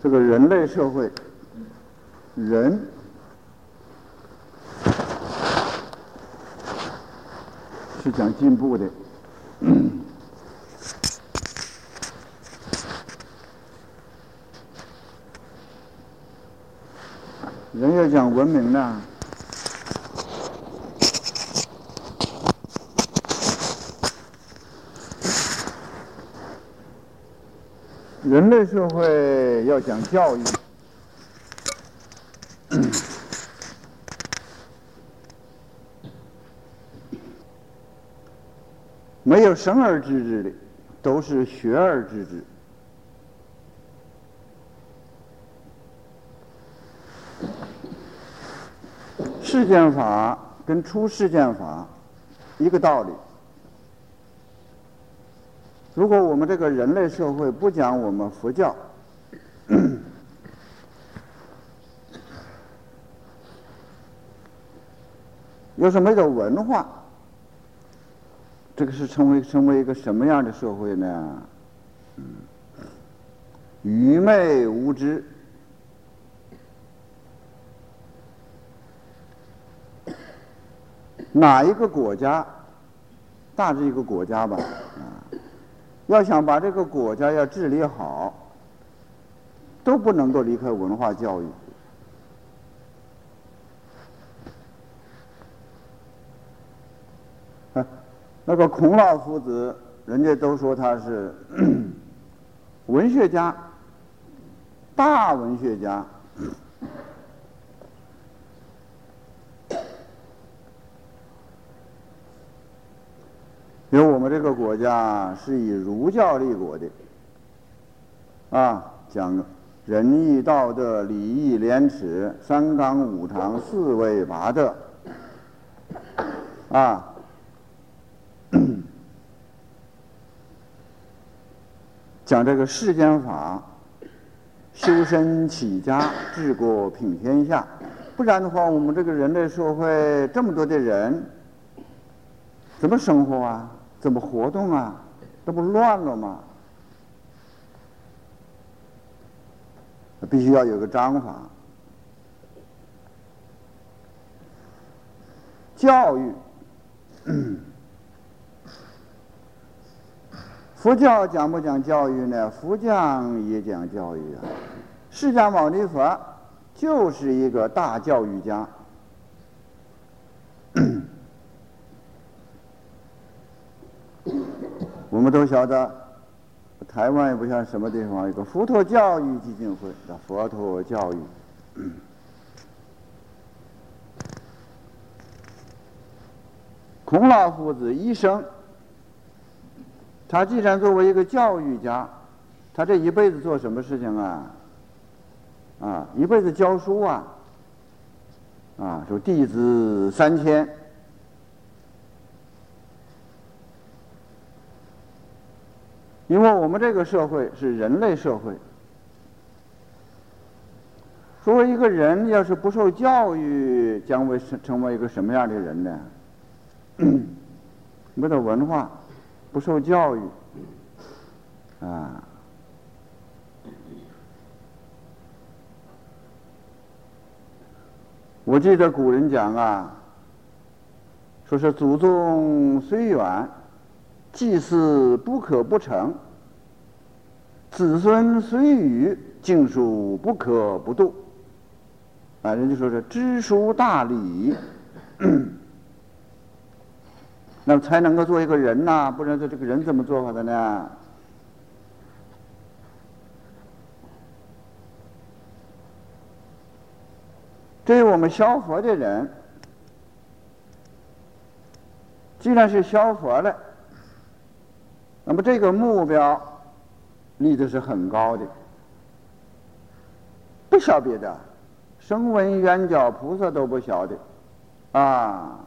这个人类社会，人是讲进步的。人要讲文明呢，人类社会要讲教育，没有生而知之的，都是学而知之。事件法跟出事件法一个道理。如果我们这个人类社会不讲我们佛教，要是没有文化，这个是成为成为一个什么样的社会呢？愚昧无知。哪一个国家，大致一个国家吧，要想把这个国家要治理好，都不能够离开文化教育。那个孔老夫子，人家都说他是 文学家，大文学家。因为我们这个国家是以儒教立国的，啊，讲仁义道德、礼义廉耻、三纲五常、四维八德，啊，讲这个世间法，修身齐家治国平天下，不然的话，我们这个人类社会这么多的人，怎么生活啊？怎么活动啊？这不乱了吗？必须要有个章法。教育，佛教讲不讲教育呢？佛教也讲教育啊。释迦牟尼佛就是一个大教育家。我们都晓得，台湾也不像什么地方，有个佛陀教育基金会，叫佛陀教育。孔老夫子一生，他既然作为一个教育家，他这一辈子做什么事情啊？啊，一辈子教书啊，啊，说弟子三千。因为我们这个社会是人类社会，作为一个人要是不受教育，将会成成为一个什么样的人呢？没有文化，不受教育，啊！我记得古人讲啊，说是祖宗虽远。祭祀不可不成，子孙虽愚，经书不可不读。啊，人家说是知书大礼，那么才能够做一个人呐，不然这这个人怎么做好的呢？对于我们消佛的人，既然是消佛了。那么这个目标立的是很高的，不晓别的，声闻缘觉菩萨都不晓得，啊，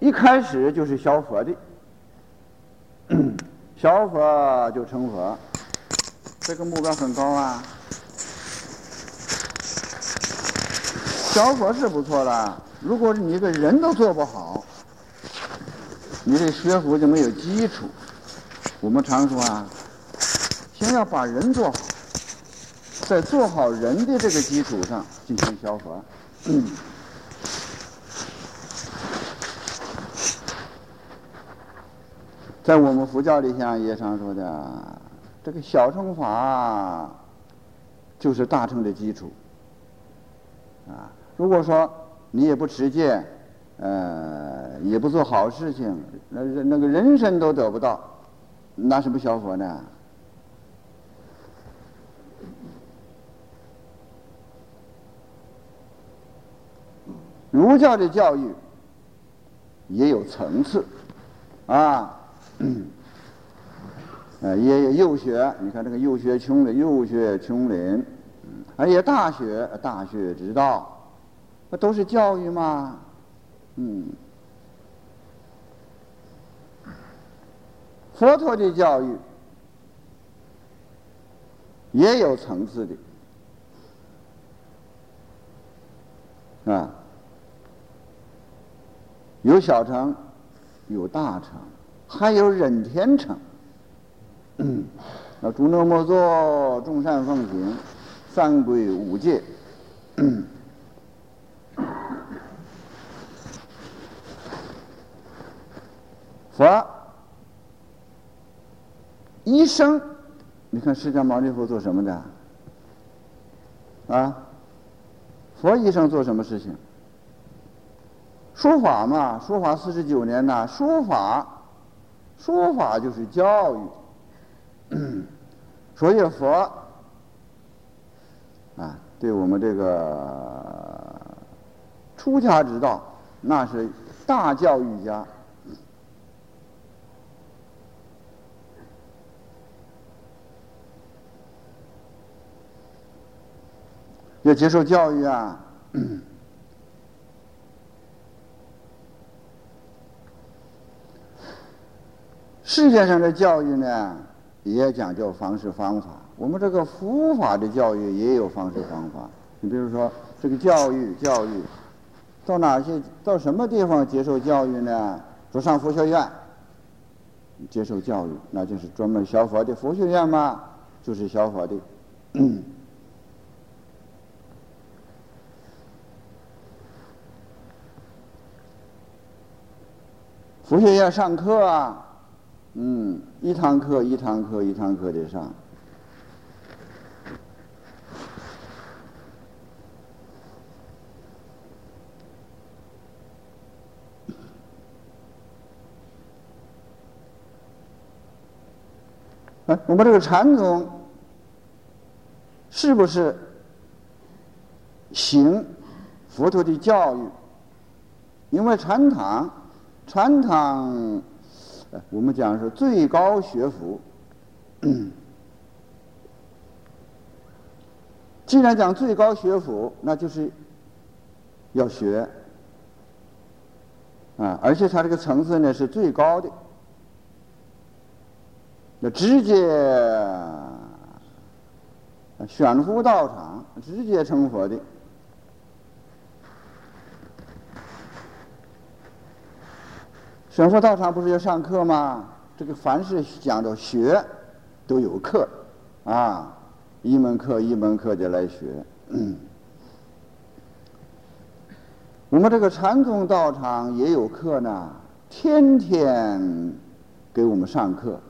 一开始就是消佛的，消佛就成佛，这个目标很高啊，消佛是不错了。如果你一个人都做不好，你这学佛就没有基础。我们常说啊，先要把人做好，在做好人的这个基础上进行消佛。在我们佛教里，像也常说的，这个小乘法就是大乘的基础。啊，如果说你也不持戒，呃，也不做好事情，那那个人生都得不到，拿什么消佛呢？儒教的教育也有层次，啊。呃，也有幼学，你看这个幼学琼林，幼学琼林，而且大学大学之道，不都是教育吗，嗯，佛陀的教育也有层次的，啊，有小乘，有大乘。还有忍天成，那诸恶莫作，众善奉行，三规五戒。佛一生，你看释迦牟尼佛做什么的？啊，佛一生做什么事情？说法嘛，说法四十九年呐，说法。说法就是教育，所以佛啊，对我们这个出家之道，那是大教育家，要接受教育啊。世界上的教育呢，也讲究方式方法。我们这个佛法的教育也有方式方法。你比如说，这个教育，教育，到哪些，到什么地方接受教育呢？说上佛学院接受教育，那就是专门学佛的佛学院嘛，就是学佛的。佛学院上课啊。嗯，一堂课一堂课一堂课的上。哎，我们这个禅宗是不是行佛陀的教育？因为禅堂，禅堂。我们讲是最高学府。既然讲最高学府，那就是要学啊，而且它这个层次呢是最高的，那直接选佛道场，直接成佛的。选佛道场不是要上课吗？这个凡是讲到学，都有课，啊，一门课一门课的来学。我们这个禅宗道场也有课呢，天天给我们上课，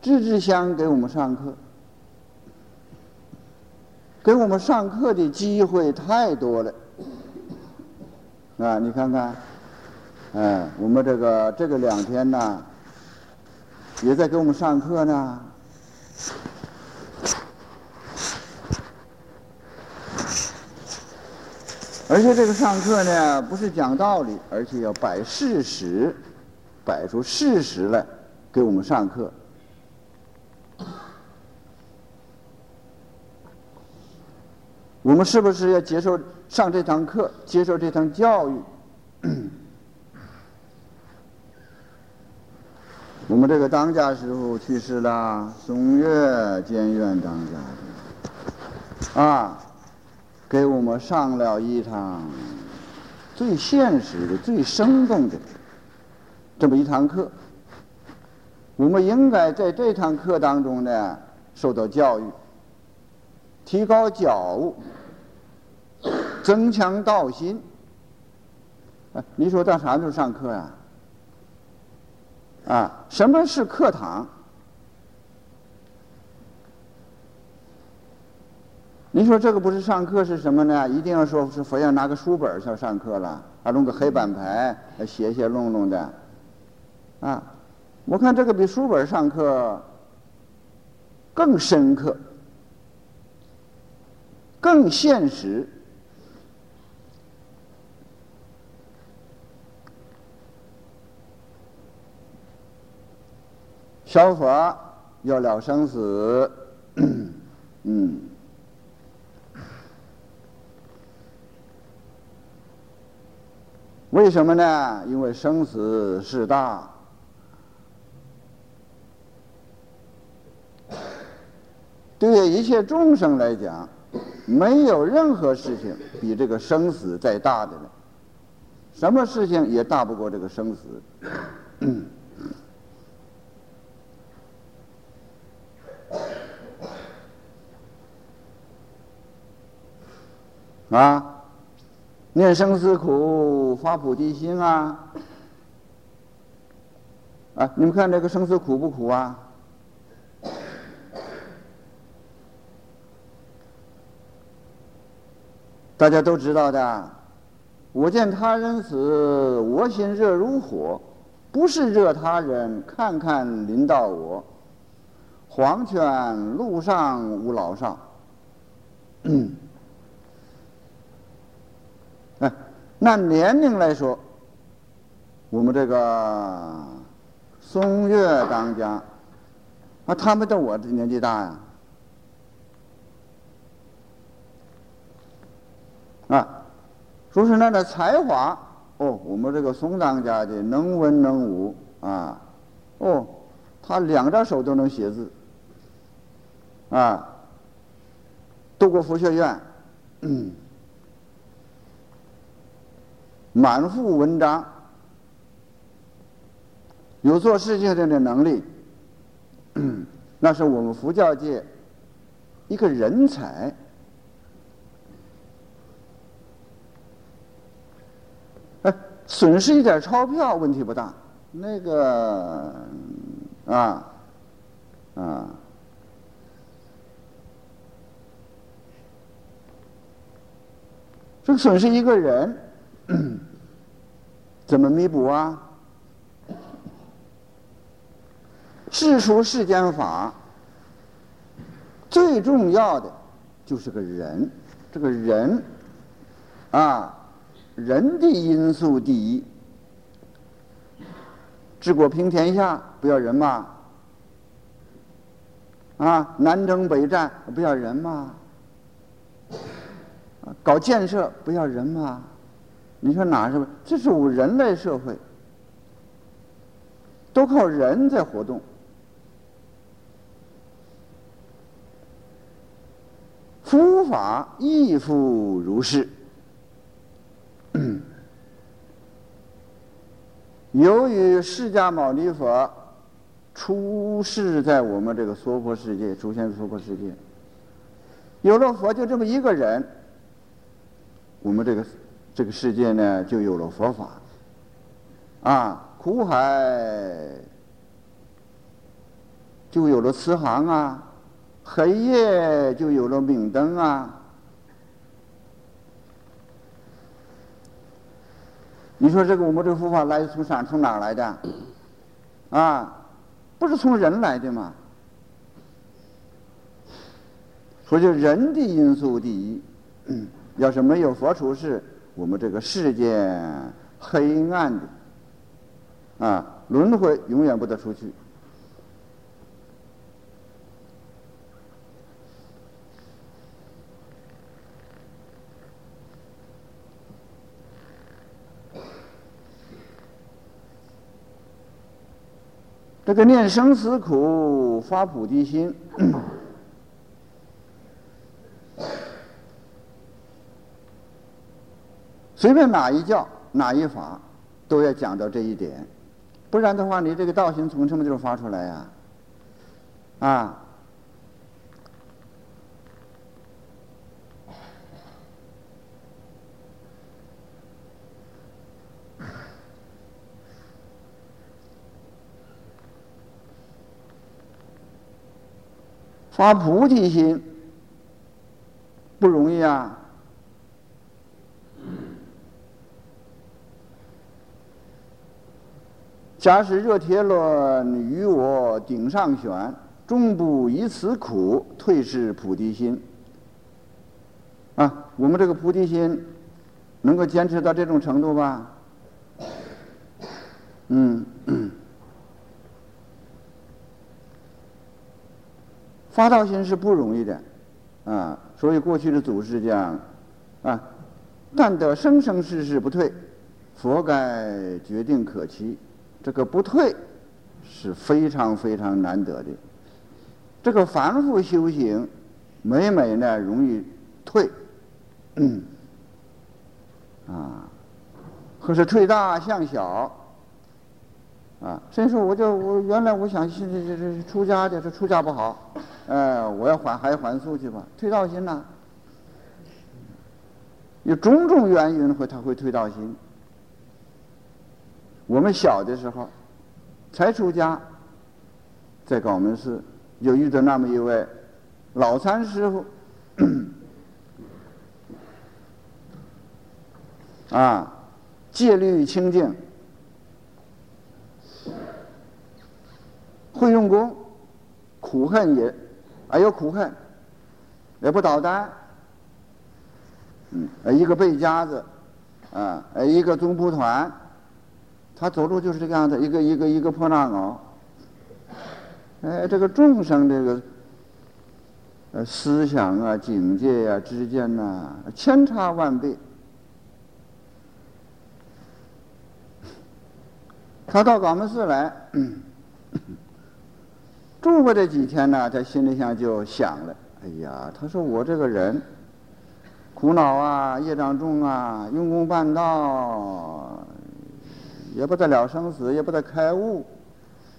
支支香给我们上课，给我们上课的机会太多了，啊，你看看。哎，我们这个这个两天呢，也在给我们上课呢。而且这个上课呢，不是讲道理，而且要摆事实，摆出事实来给我们上课。我们是不是要接受上这堂课，接受这堂教育？我们这个当家师傅去世了，松月监院当家的，啊，给我们上了一场最现实的、最生动的这么一堂课。我们应该在这堂课当中呢，受到教育，提高觉悟，增强道心。哎，你说到啥时候上课呀？啊什么是课堂？您说这个不是上课是什么呢？一定要说是非要拿个书本儿上课了，还弄个黑板牌写写弄弄的，啊。我看这个比书本上课更深刻、更现实。小佛要了生死，嗯，为什么呢？因为生死事大。对于一切众生来讲，没有任何事情比这个生死再大的了。什么事情也大不过这个生死嗯。啊，念生死苦，发菩提心啊！啊，你们看这个生死苦不苦啊？大家都知道的，我见他人死，我心热如火，不是热他人，看看临到我。黄泉路上无老少。哎，那年龄来说，我们这个松月当家，啊，他们都我这年纪大呀。啊，说是那的才华哦，我们这个松当家的能文能武啊，哦，他两只手都能写字，啊，读过佛学院，嗯，满腹文章，有做事情的能力，那是我们佛教界一个人才。哎损失一点钞票问题不大，那个啊啊，这个损失一个人 怎么弥补啊？世出世间法最重要的就是个人，这个人啊。人的因素第一，治国平天下不要人吗？啊，南征北战不要人吗？搞建设不要人吗？你说哪是？这是我们人类社会，都靠人在活动。佛法亦复如是。由于释迦牟尼佛出世在我们这个娑婆世界，出现娑婆世界，有了佛就这么一个人，我们这个这个世界呢就有了佛法，啊，苦海就有了慈航啊，黑夜就有了明灯啊。你说这个我们这个佛法来从啥从哪来的？啊，不是从人来的吗？说就人的因素第一，要是没有佛出世，我们这个世界黑暗的，啊，轮回永远不得出去。这个念生死苦，发菩提心，随便哪一教哪一法，都要讲到这一点。不然的话，你这个道心从什么地方发出来呀？啊？发菩提心不容易啊！假使热铁轮与我顶上悬，终不以此苦退失菩提心。啊，我们这个菩提心能够坚持到这种程度吧？嗯。发道心是不容易的，啊，所以过去的祖师讲，啊，但得生生世世不退，佛该决定可期。这个不退是非常非常难得的。这个反复修行，每每呢容易退，啊，可是退大向小。啊，所以说我就我原来我想这这这出家的，这出家不好，哎，我要还还还俗去吧，退道心呐。有种种原因会他会退道心。我们小的时候才出家，在高门寺就遇到那么一位老禅师傅，啊，戒律清净。会用功，苦恨也，还有苦恨，也不捣蛋。嗯，一个背夹子，啊，一个中蒲团，他走路就是这个样子，一个一个一个破烂袄。哎，这个众生这个，呃，思想啊、境界呀之间呐，千差万别。他到高门寺来。住过这几天呢，他心里想就想了：哎呀，他说我这个人苦恼啊，业障重啊，用功办道也不得了生死，也不得开悟，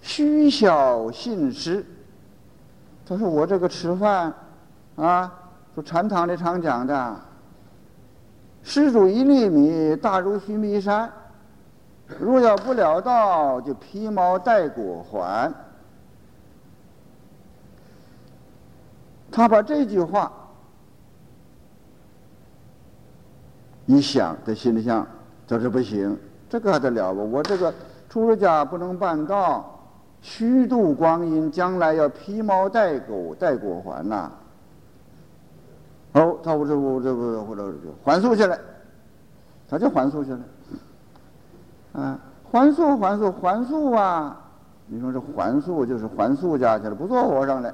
虚小信实。他说我这个吃饭啊，说禅堂里常讲的，施主一粒米，大如须弥山；若要不了道，就披毛戴果还。他把这句话一想，在心里想：这是不行，这个还得了不？我这个出了家不能办道，虚度光阴，将来要披毛戴狗戴果环呐。哦，他我这我这个或者还俗去了，他就还俗去了。啊，还俗还俗还俗啊！你说这还俗就是还俗家去了，不做和尚了。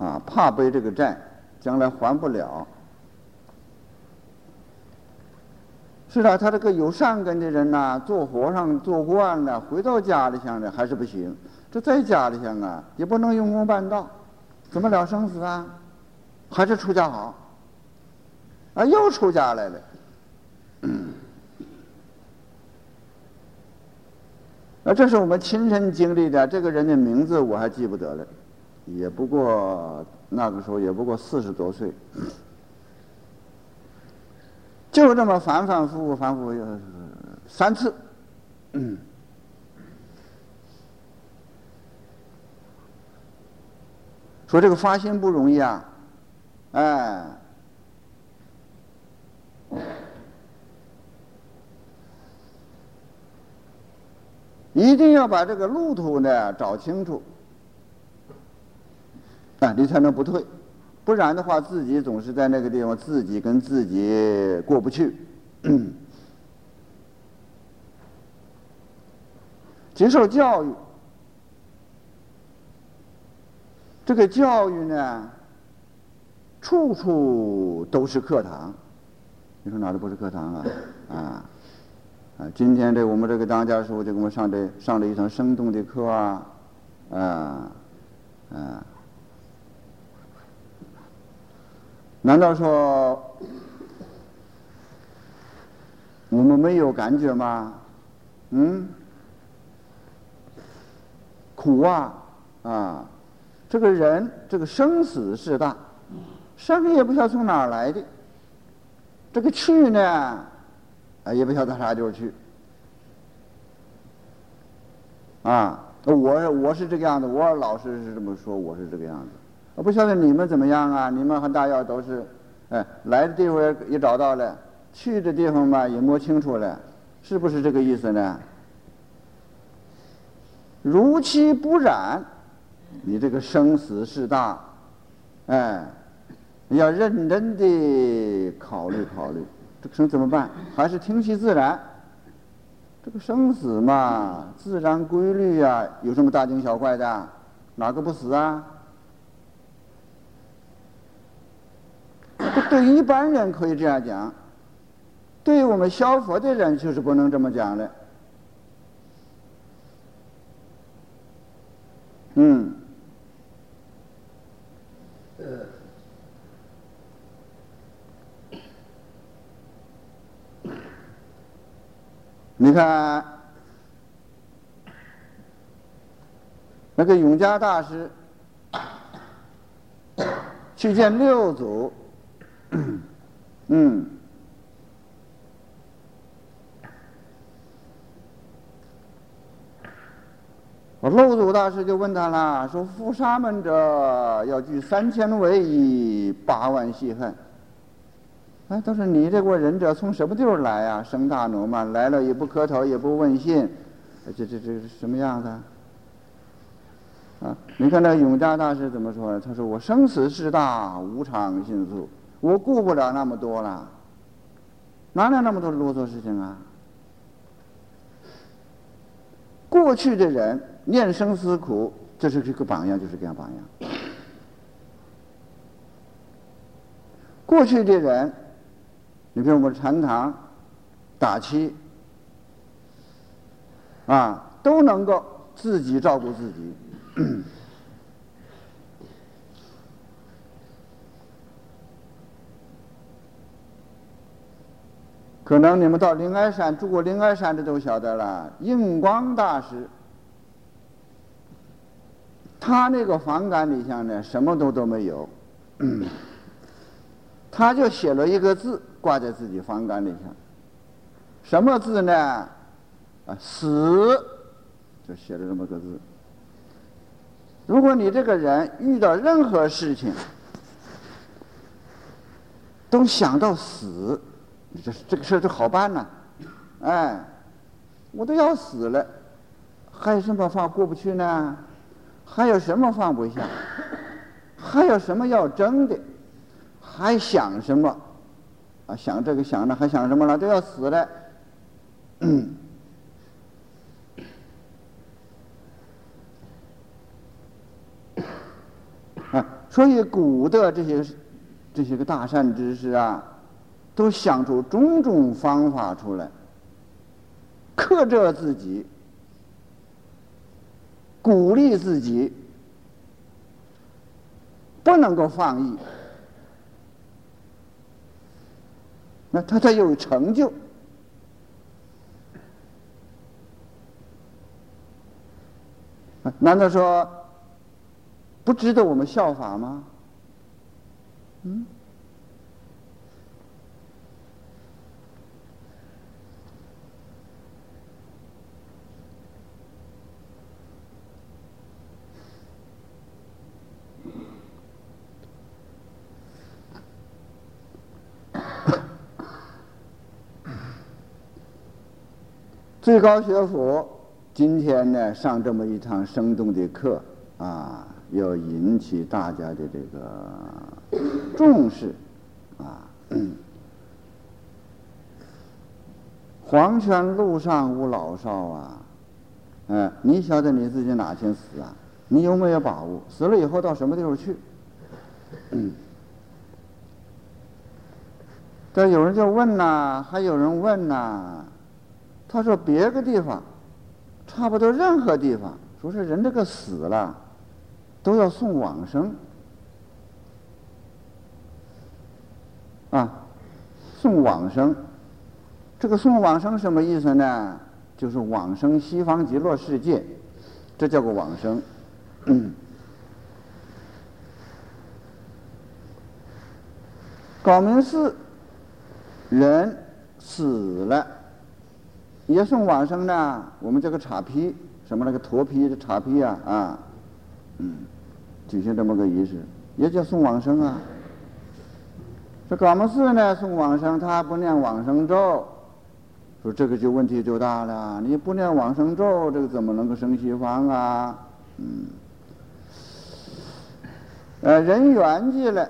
啊，怕背这个债，将来还不了。是啊，他这个有善根的人呐，做和尚做惯了，回到家里乡呢还是不行。这在家里乡啊，也不能用功办道，怎么了生死啊？还是出家好。啊，又出家来了。啊，这是我们亲身经历的，这个人的名字我还记不得了。也不过那个时候也不过四十多岁，就这么反反复复反复三次，说这个发心不容易啊，哎，一定要把这个路途呢找清楚。啊，你才能不退，不然的话，自己总是在那个地方，自己跟自己过不去。接受教育，这个教育呢，处处都是课堂。你说哪里不是课堂啊？啊啊！今天这我们这个当家师傅就给我们上这上了一堂生动的课啊，啊啊！难道说我们没有感觉吗？嗯，苦啊啊！这个人这个生死事大，生也不晓得从哪儿来的，这个去呢，啊也不晓得啥地方去。啊，我我是这个样子，我老师是这么说，我是这个样子。我不晓得你们怎么样啊？你们和大药都是，哎，来的地方也找到了，去的地方嘛也摸清楚了，是不是这个意思呢？如其不染，你这个生死事大，哎，你要认真的考虑考虑，这个生怎么办？还是听其自然？这个生死嘛，自然规律呀，有什么大惊小怪的？哪个不死啊？对一般人可以这样讲，对于我们消佛的人就是不能这么讲的。嗯。呃你看，那个永嘉大师去见六祖，嗯，六祖大师就问他了，说：“负沙门者要具三千威仪，八万细恨。”哎，他说你这个忍者从什么地方来呀？生大奴嘛，来了也不磕头，也不问信，这这这什么样子？啊，你看那永嘉大师怎么说？他说我生死事大，无常心速，我顾不了那么多了，哪来那么多啰嗦事情啊？过去的人念生死苦，这是这个榜样，就是这样榜样。过去的人。你比如我们禅堂打七啊，都能够自己照顾自己。可能你们到灵安山住过灵安山的都晓得了，印光大师，他那个房间里向呢，什么都都没有，他就写了一个字。挂在自己房间里向，什么字呢？啊，死，就写了这么个字。如果你这个人遇到任何事情，都想到死，你这这个事儿就好办呐。哎，我都要死了，还有什么法过不去呢？还有什么放不下？还有什么要争的？还想什么？啊想这个想那，还想什么了？都要死了。啊，所以古的这些这些个大善知识啊，都想出种种方法出来，克制自己，鼓励自己，不能够放逸。那他才有成就。难道说不值得我们效法吗？嗯。最高学府今天呢上这么一堂生动的课啊，要引起大家的这个重视啊。黄泉路上无老少啊，哎，你晓得你自己哪天死啊？你有没有把握？死了以后到什么地方去？但有人就问呐，还有人问呐。他说：“别个地方，差不多任何地方，说是人这个死了，都要送往生，啊，送往生。这个送往生什么意思呢？就是往生西方极乐世界，这叫个往生嗯。高明寺人死了，也送往生呢。我们这个茶批，什么那个驼批的茶批啊啊，嗯，举行这么个仪式，也叫送往生啊。这高明寺呢送往生，他不念往生咒，说这个就问题就大了。你不念往生咒，这个怎么能够生西方啊？嗯，呃，人圆寂了。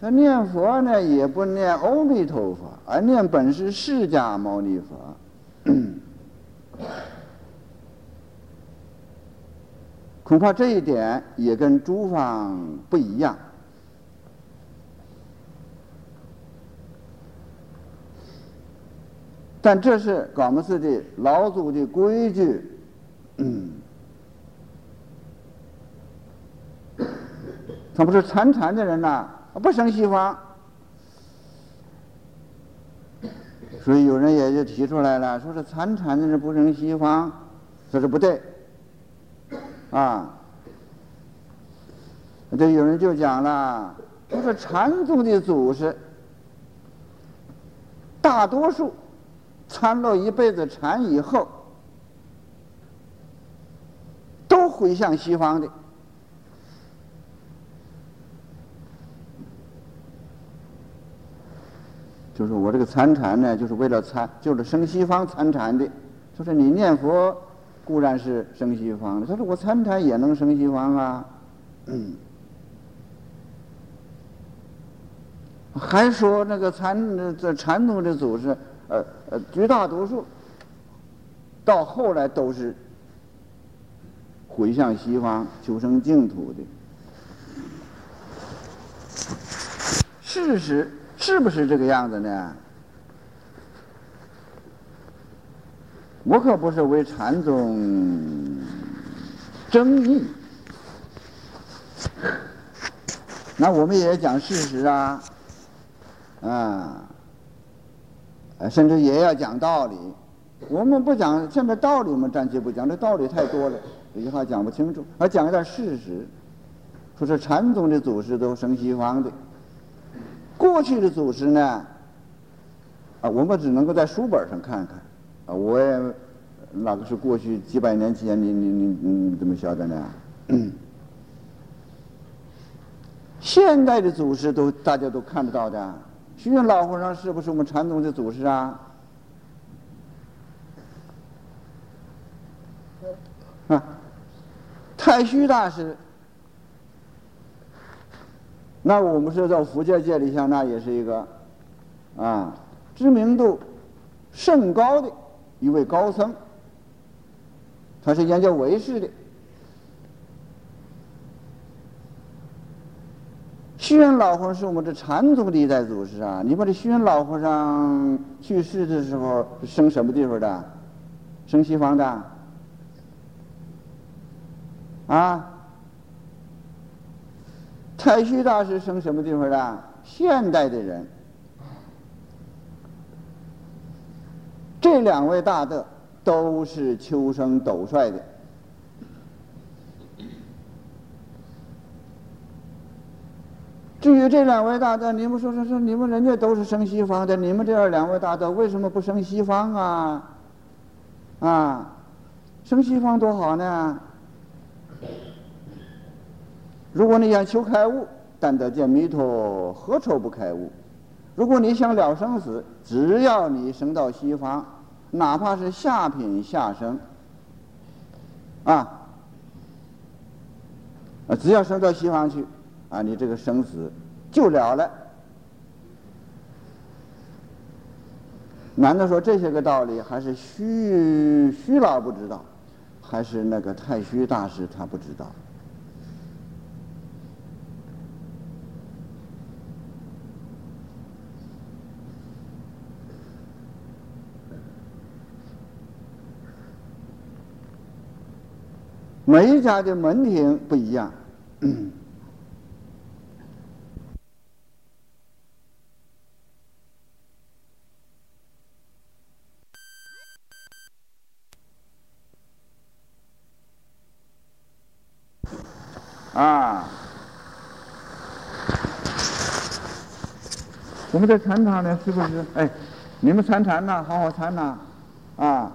他念佛呢，也不念阿弥陀佛，而念本是释迦牟尼佛。恐怕这一点也跟诸方不一样。但这是广门寺的老祖的规矩嗯。他不是参禅的人呐。不生西方，所以有人也就提出来了，说是参禅的人不生西方，这是不对，啊，这有人就讲了，说禅宗的祖师，大多数参了一辈子禅以后，都回向西方的。就是我这个参禅呢，就是为了参，就是生西方参禅的。就是你念佛固然是生西方的，他说我参禅也能生西方啊。嗯。还说那个禅这禅宗的祖师，呃呃，绝大多数到后来都是回向西方求生净土的。事实。是不是这个样子呢？我可不是为禅宗争议，那我们也讲事实啊，啊，甚至也要讲道理。我们不讲现在道理，我们暂且不讲，这道理太多了，有句话讲不清楚。而讲一点事实，说是禅宗的祖师都生西方的。过去的祖师呢，啊，我们只能够在书本上看看，啊，我也那个是过去几百年前，你你你你怎么晓得呢？现代的祖师都大家都看得到的，虚云老和尚是不是我们禅宗的祖师啊？啊，太虚大师。那我们说在佛教界里，像那也是一个啊知名度甚高的一位高僧，他是研究唯识的。虚云老和尚是我们这禅宗的一代祖师啊！你把这虚云老和尚去世的时候生什么地方的？生西方的？啊？太虚大师生什么地方的？现代的人，这两位大德都是秋生斗帅的。至于这两位大德，你们说说说，你们人家都是生西方的，你们这两位大德为什么不生西方啊？啊，生西方多好呢！如果你想求开悟，但得见弥陀，何愁不开悟？如果你想了生死，只要你升到西方，哪怕是下品下生，啊，啊，只要升到西方去，啊，你这个生死就了了。难道说这些个道理还是虚虚老不知道，还是那个太虚大师他不知道？每一家的门庭不一样。啊。我们在禅堂呢是不是？哎你们参禅呢好好参呢啊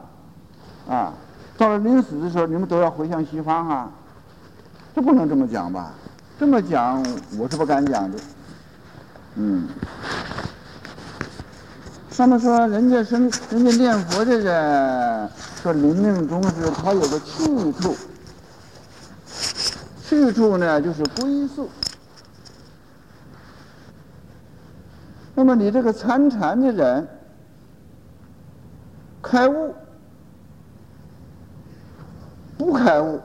啊。到了临死的时候，你们都要回向西方啊，这不能这么讲吧？这么讲，我是不敢讲的，嗯。那么说，人家生，人家念佛的人，说临命终时，他有个去处。去处呢，就是归宿。那么你这个参禅的人，开悟不开悟，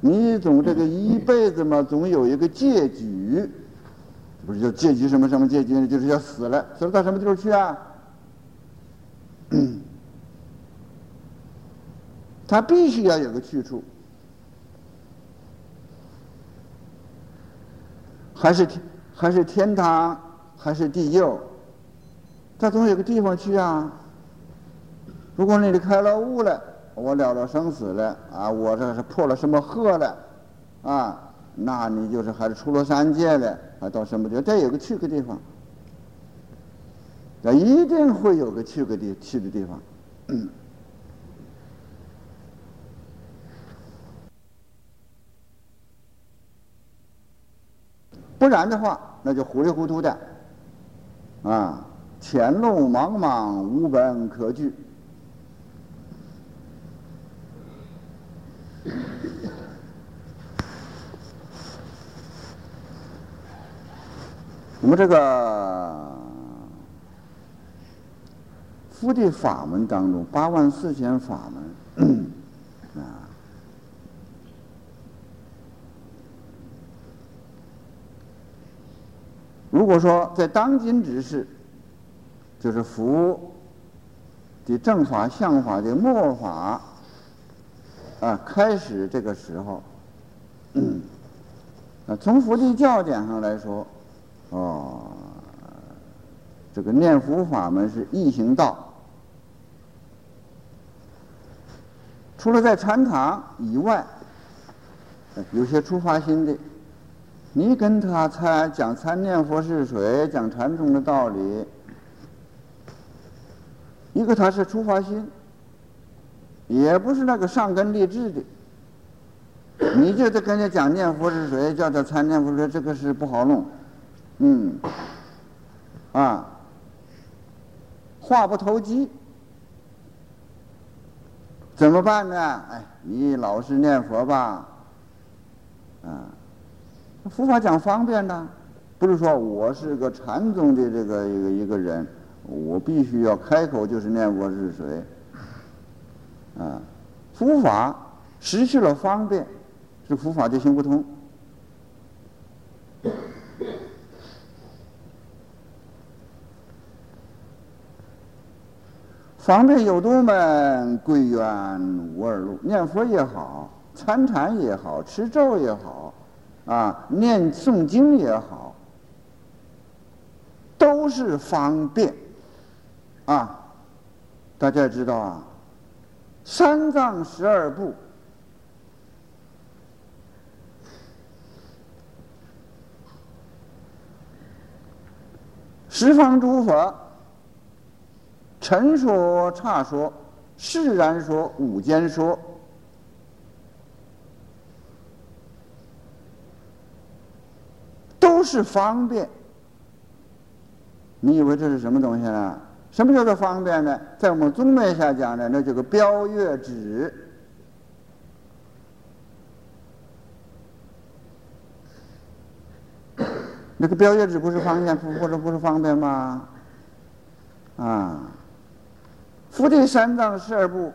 你总这个一辈子嘛，总有一个结局，不是叫结局什么什么结局呢？就是要死了，死了到什么地方去啊？他必须要有个去处。还是天，还是天堂，还是地狱，他总有个地方去啊。如果你开了悟了，我了了生死了啊，我这是破了什么河了啊？那你就是还是出了三界了，还到什么地方？这有个去个地方，那一定会有个去个地去的地方。不然的话，那就糊里糊涂的，啊，前路茫茫，无本可据。我们这个佛的法门当中，八万四千法门啊。如果说在当今之世，就是佛的正法、相法的末法啊，开始这个时候，啊，从佛的教典上来说，哦，这个念佛法门是易行道，除了在禅堂以外，有些出发心的。你跟他参讲参念佛是谁，讲禅宗的道理，一个他是出发心，也不是那个上根立志的，你就得跟人家讲念佛是谁，叫他参念佛是这个是不好弄，嗯，啊，话不投机，怎么办呢？哎，你老实念佛吧，啊。佛法讲方便呢，不是说我是个禅宗的这个一个一个人，我必须要开口就是念佛是谁，啊，佛法失去了方便，这佛法就行不通。方便有多门，归元无二路。念佛也好，参禅也好，持咒也好。啊，念诵经也好，都是方便啊！大家知道啊，三藏十二部，十方诸佛，陈说、刹说、释然说、五间说。都是方便，你以为这是什么东西呢？什么叫做方便呢？在我们宗脉下讲呢，那叫个标月指。那个标月指不是方便，或者不是方便吗？啊，福地三藏十二部，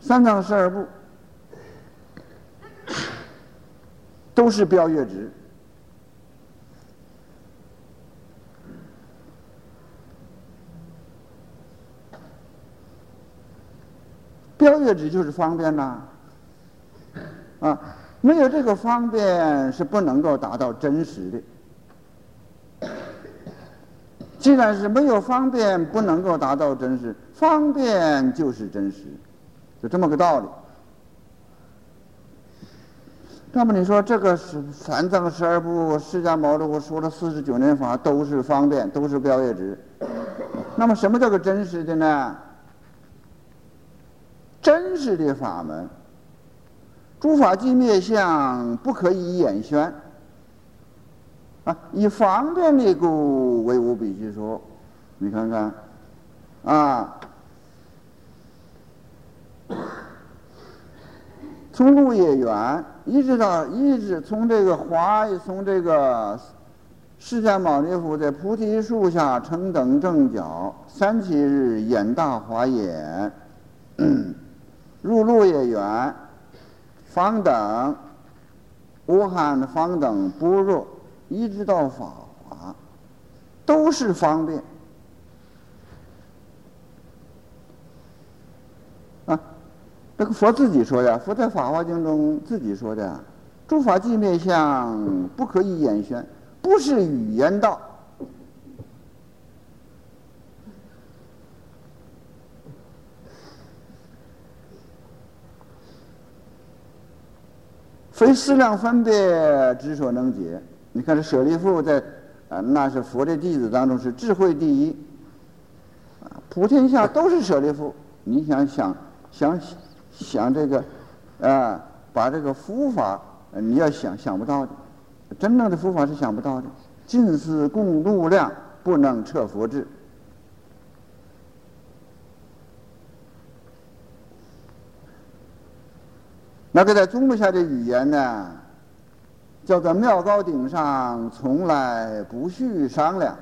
三藏十二部。都是标月值，标月值就是方便呐，啊，没有这个方便是不能够达到真实的。既然是没有方便，不能够达到真实，方便就是真实，就这么个道理。那么你说这个是三藏十二部释迦牟尼佛说了四十九年法都是方便，都是标月值。那么什么叫做真实的呢？真实的法门，诸法即灭相，不可以言宣。啊，以方便的故，为无比之说。你看看，啊。从路也远，一直到一直从这个华，从这个释迦牟尼佛在菩提树下成等正觉，三七日演大华严，入路也远，方等无汉方等般若，一直到法华，都是方便啊。这个佛自己说的，佛在《法华经》中自己说的：“诸法寂灭相，不可以言宣，不是语言道，非思量分别之所能解。”你看这舍利弗在啊，那是佛的弟子当中是智慧第一，啊，普天下都是舍利弗。你想想想。想这个，啊，把这个佛法，你要想想不到的，真正的佛法是想不到的。尽思共度量，不能测佛智。那个在中部下的语言呢，叫做庙高顶上从来不须商量，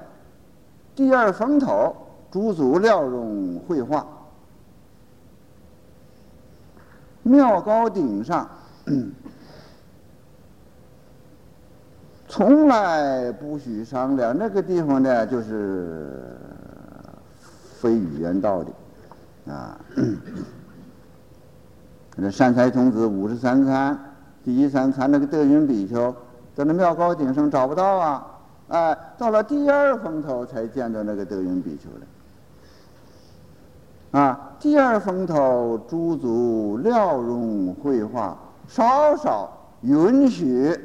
第二风头诸祖料容绘画。庙高顶上，从来不许商量。那个地方呢，就是非语言道理啊。那善财童子五十三参，第一三参那个德云比丘，在那庙高顶上找不到啊。哎，到了第二峰头才见到那个德云比丘的。啊，第二风头诸族料容绘画，稍稍允许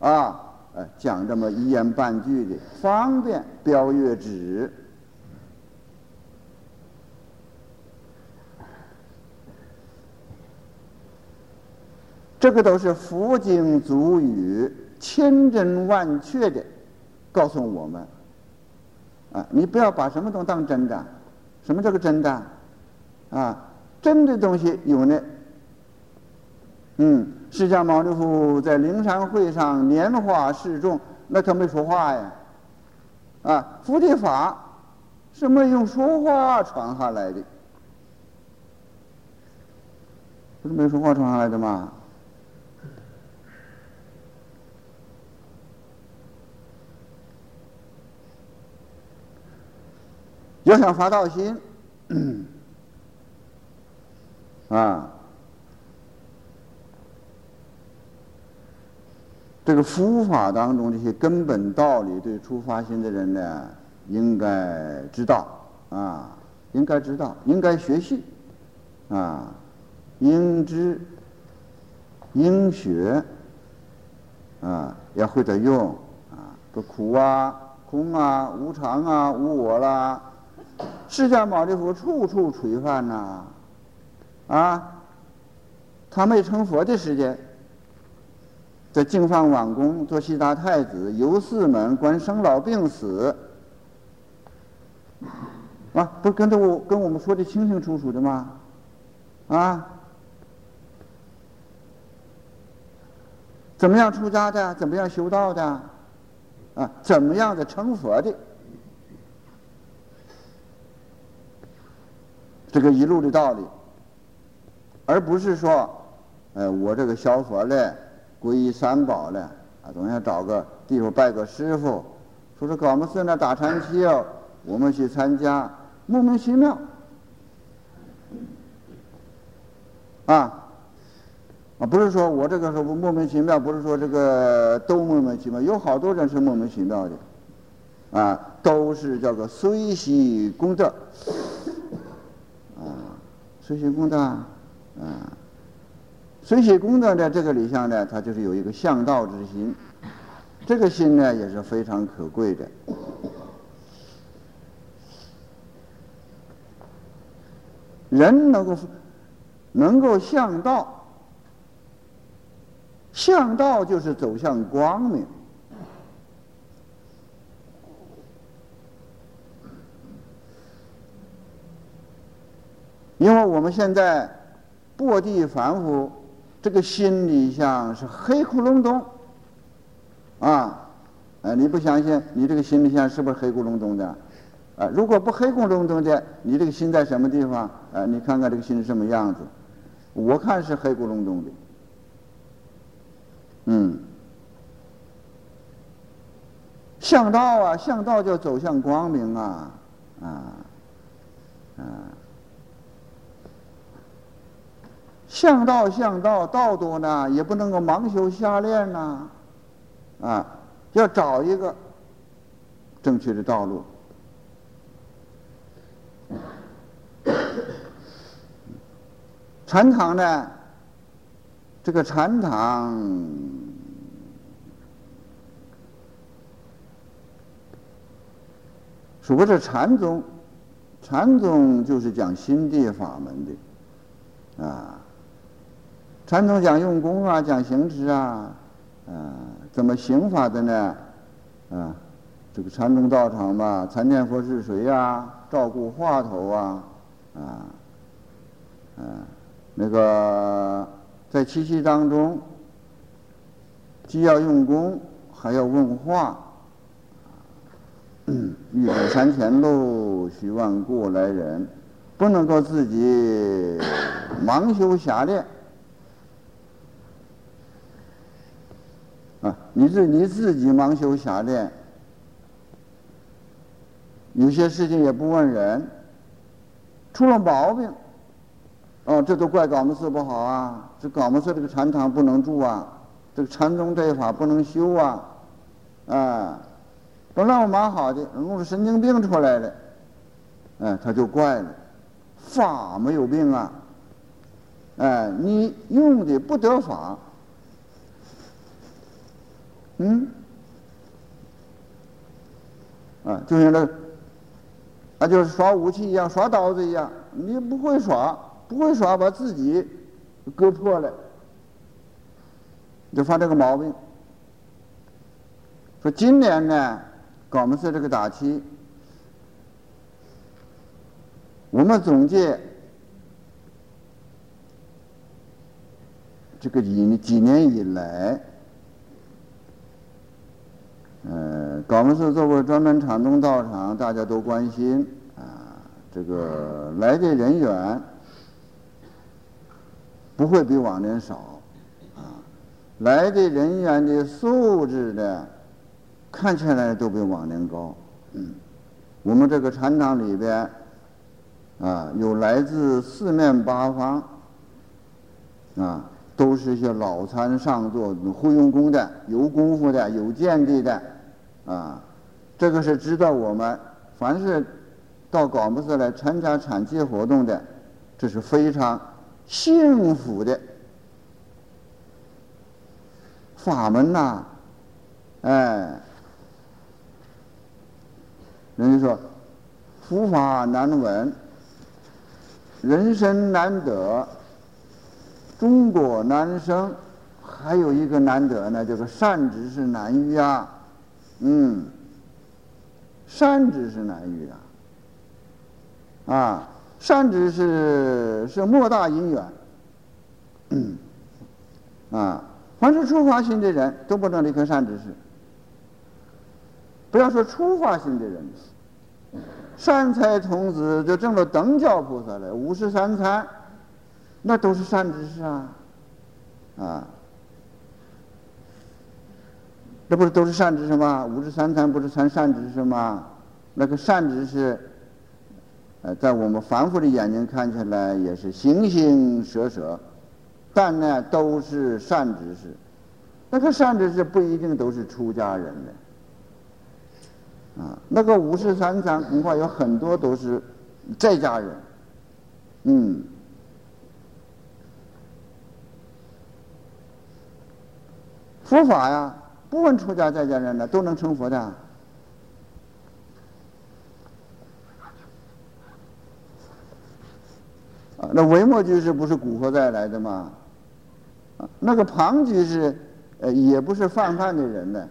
啊，呃，讲这么一言半句的，方便标月纸。这个都是佛经足语，千真万确的告诉我们。啊，你不要把什么都当真的，什么叫个真的？啊，真的东西有呢。嗯，释迦牟尼佛在灵山会上拈花示众，那他没说话呀。啊，佛的法是没用说话传下来的，不是没说话传下来的吗？要想发道心。啊，这个佛法当中这些根本道理，对初发心的人呢，应该知道。啊，应该知道，应该学习。啊，应知应学。啊，要会得用。啊，这苦啊、空啊、无常啊、无我啦，释迦牟尼佛处处垂范呐。啊，他没成佛的时间，在净饭王宫做西大太子，游四门，管生老病死，啊，不跟着我跟我们说的清清楚楚的吗？啊，怎么样出家的？怎么样修道的？啊，怎么样的成佛的？这个一路的道理。而不是说，呃，我这个小佛嘞，皈依三宝嘞，啊，总要找个地方拜个师傅，说是高木寺那打禅期哦，我们去参加，莫名其妙，啊，啊，不是说我这个是莫名其妙，不是说这个都莫名其妙，有好多人是莫名其妙的，啊，都是叫做随喜功德，啊，随喜功德，啊，随喜功德在这个理想呢，它就是有一个向道之心，这个心呢也是非常可贵的。人能够能够向道，向道就是走向光明。因为我们现在薄地凡夫，这个心里像是黑咕隆咚，啊，哎，你不相信？你这个心里像是不是黑咕隆咚的？啊，如果不黑咕隆咚的，你这个心在什么地方？啊，你看看这个心是什么样子？我看是黑咕隆咚的，嗯，向道啊，向道就走向光明啊，啊，啊。向道向道，道多呢，也不能够盲修瞎练呐，啊，要找一个正确的道路。禅堂呢，这个禅堂，说不是禅宗，禅宗就是讲心地法门的，啊。禅宗讲用功啊，讲行持啊，啊，怎么行法的呢？啊，这个禅宗道场吧，参念佛是谁呀？照顾话头啊，啊，嗯，那个在七七当中，既要用功，还要问话。欲走山前路，须问过来人，不能够自己 盲修瞎练。啊，你是你自己盲修瞎练，有些事情也不问人，出了毛病，哦，这都怪搞木寺不好啊！这搞木寺这个禅堂不能住啊，这个禅宗这一法不能修啊，啊，本来我蛮好的，弄个神经病出来了，哎，他就怪了，法没有病啊，哎，你用的不得法。嗯，啊，就像那，那就是耍武器一样，耍刀子一样，你不会耍，不会耍，把自己割破了，就犯这个毛病。说今年呢，搞么是这个打气，我们总结这个几几年以来。嗯，高门寺作为专门禅宗道场，大家都关心啊。这个来的人员不会比往年少啊，来的人员的素质呢，看起来都比往年高。嗯，我们这个禅堂里边啊，有来自四面八方啊，都是一些老参上座、会用功的、有功夫的、有见地的。啊，这个是知道我们凡是到广木寺来参加产期活动的，这是非常幸福的法门呐！哎，人家说佛法难闻，人生难得，中国难生，还有一个难得呢，就是善知识难遇啊！嗯，善知识难遇啊！啊，善知识是莫大因缘。嗯，啊，凡是出发心的人都不能离开善知识。不要说出发心的人，善财童子就证了等教菩萨了，五十三参，那都是善知识啊！啊。这不是都是善知识吗？五十三参不是参善知识吗？那个善知识，呃，在我们凡夫的眼睛看起来也是形形色色，但呢都是善知识。那个善知识不一定都是出家人的，啊，那个五十三参恐怕有很多都是在家人，嗯，佛法呀，不问出家在家人的都能成佛的，啊，那维摩居士不是古惑仔来的吗？啊，那个庞居士，呃，也不是泛泛的人呢。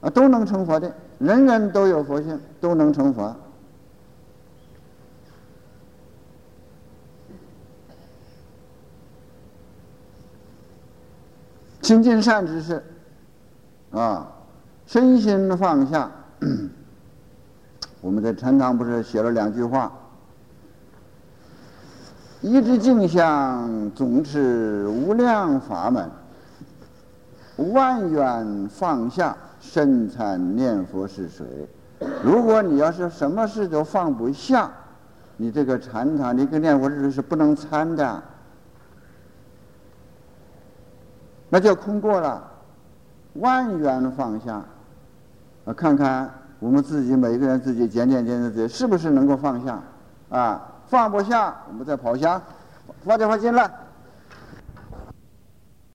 啊，都能成佛的，人人都有佛性，都能成佛。亲近善知识，啊，身心放下。我们在禅堂不是写了两句话：一直镜像，总持无量法门，万缘放下。身参念佛是水。如果你要是什么事都放不下，你这个禅堂，你跟念佛是不能参的，那就空过了。万元放下，啊，看看我们自己每个人自己检检检检自己是不是能够放下，啊，放不下，我们再跑下，发点发心了。